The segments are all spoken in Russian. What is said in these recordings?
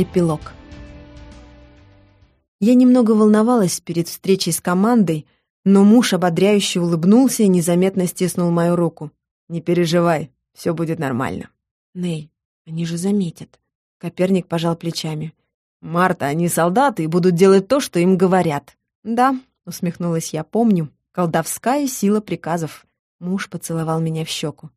Эпилог. Я немного волновалась перед встречей с командой, но муж ободряюще улыбнулся и незаметно стиснул мою руку. «Не переживай, все будет нормально». «Ней, они же заметят». Коперник пожал плечами. «Марта, они солдаты и будут делать то, что им говорят». «Да», — усмехнулась я, помню, колдовская сила приказов. Муж поцеловал меня в щеку.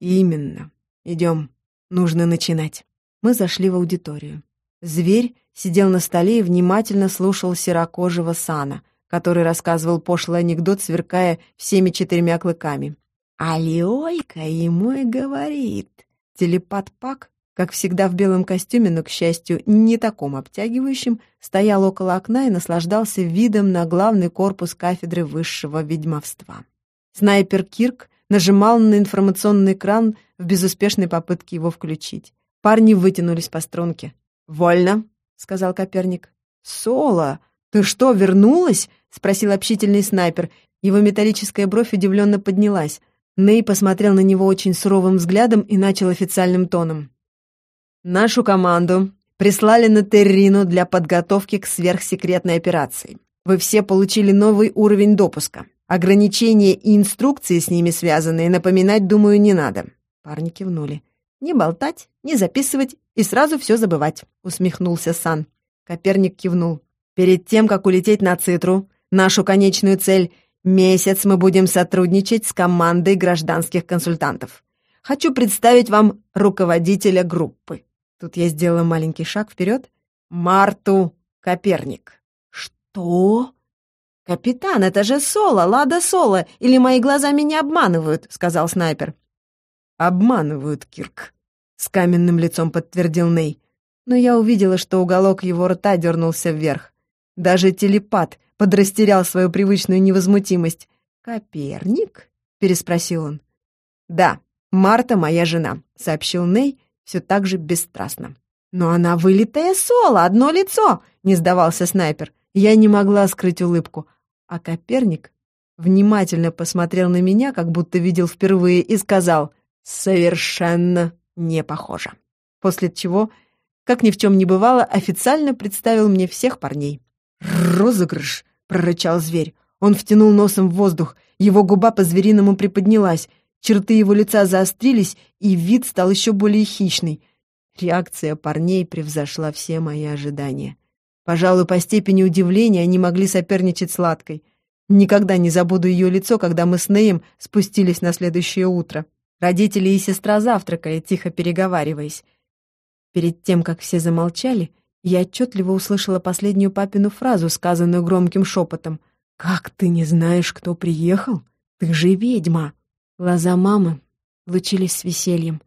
«Именно. Идем. Нужно начинать». Мы зашли в аудиторию. Зверь сидел на столе и внимательно слушал серокожего Сана, который рассказывал пошлый анекдот, сверкая всеми четырьмя клыками. «А Леойка ему и говорит». Телепат Пак, как всегда в белом костюме, но, к счастью, не таком обтягивающем, стоял около окна и наслаждался видом на главный корпус кафедры высшего ведьмовства. Снайпер Кирк нажимал на информационный экран в безуспешной попытке его включить. Парни вытянулись по струнке. «Вольно», — сказал Коперник. «Соло, ты что, вернулась?» — спросил общительный снайпер. Его металлическая бровь удивленно поднялась. Ней посмотрел на него очень суровым взглядом и начал официальным тоном. «Нашу команду прислали на Террину для подготовки к сверхсекретной операции. Вы все получили новый уровень допуска. Ограничения и инструкции с ними связанные напоминать, думаю, не надо». Парни кивнули. «Не болтать, не записывать и сразу все забывать», — усмехнулся Сан. Коперник кивнул. «Перед тем, как улететь на Цитру, нашу конечную цель — месяц мы будем сотрудничать с командой гражданских консультантов. Хочу представить вам руководителя группы». Тут я сделала маленький шаг вперед. «Марту Коперник». «Что?» «Капитан, это же Соло, Лада Соло, или мои глаза меня обманывают?» — сказал снайпер. «Обманывают, Кирк», с каменным лицом подтвердил Ней. Но я увидела, что уголок его рта дернулся вверх. Даже телепат подрастерял свою привычную невозмутимость. «Коперник?» — переспросил он. «Да, Марта моя жена», — сообщил Ней все так же бесстрастно. «Но она вылитая соло, одно лицо!» — не сдавался снайпер. Я не могла скрыть улыбку. А Коперник внимательно посмотрел на меня, как будто видел впервые, и сказал «Совершенно не похоже. После чего, как ни в чем не бывало, официально представил мне всех парней. «Розыгрыш!» — прорычал зверь. Он втянул носом в воздух, его губа по-звериному приподнялась, черты его лица заострились, и вид стал еще более хищный. Реакция парней превзошла все мои ожидания. Пожалуй, по степени удивления они могли соперничать с Ладкой. Никогда не забуду ее лицо, когда мы с Неем спустились на следующее утро. Родители и сестра завтракали, тихо переговариваясь. Перед тем, как все замолчали, я отчетливо услышала последнюю папину фразу, сказанную громким шепотом. «Как ты не знаешь, кто приехал? Ты же ведьма!» Глаза мамы лучились с весельем.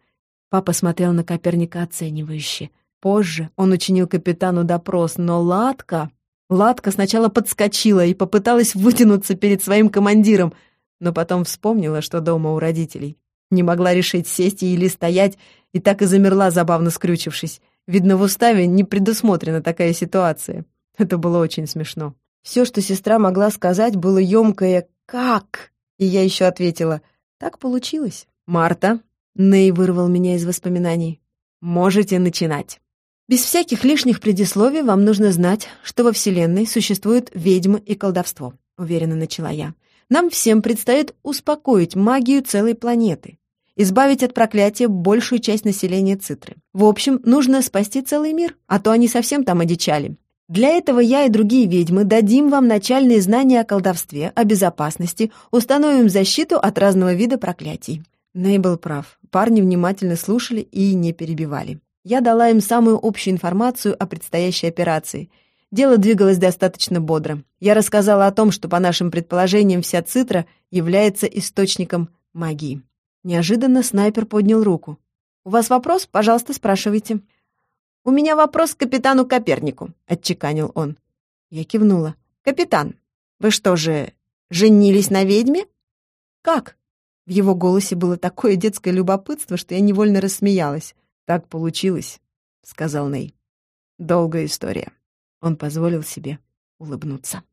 Папа смотрел на Коперника оценивающе. Позже он учинил капитану допрос, но Ладка... Ладка сначала подскочила и попыталась вытянуться перед своим командиром, но потом вспомнила, что дома у родителей. Не могла решить, сесть или стоять, и так и замерла, забавно скрючившись. Видно, в уставе не предусмотрена такая ситуация. Это было очень смешно. Все, что сестра могла сказать, было емкое «Как?», и я еще ответила «Так получилось». «Марта», — Ней вырвал меня из воспоминаний, — «можете начинать». Без всяких лишних предисловий вам нужно знать, что во Вселенной существуют ведьмы и колдовство, уверенно начала я. Нам всем предстоит успокоить магию целой планеты, избавить от проклятия большую часть населения Цитры. В общем, нужно спасти целый мир, а то они совсем там одичали. Для этого я и другие ведьмы дадим вам начальные знания о колдовстве, о безопасности, установим защиту от разного вида проклятий». Ней был прав. Парни внимательно слушали и не перебивали. Я дала им самую общую информацию о предстоящей операции — Дело двигалось достаточно бодро. Я рассказала о том, что, по нашим предположениям, вся цитра является источником магии. Неожиданно снайпер поднял руку. «У вас вопрос? Пожалуйста, спрашивайте». «У меня вопрос к капитану Копернику», — отчеканил он. Я кивнула. «Капитан, вы что же, женились на ведьме?» «Как?» В его голосе было такое детское любопытство, что я невольно рассмеялась. «Так получилось», — сказал Ней. «Долгая история». Он позволил себе улыбнуться.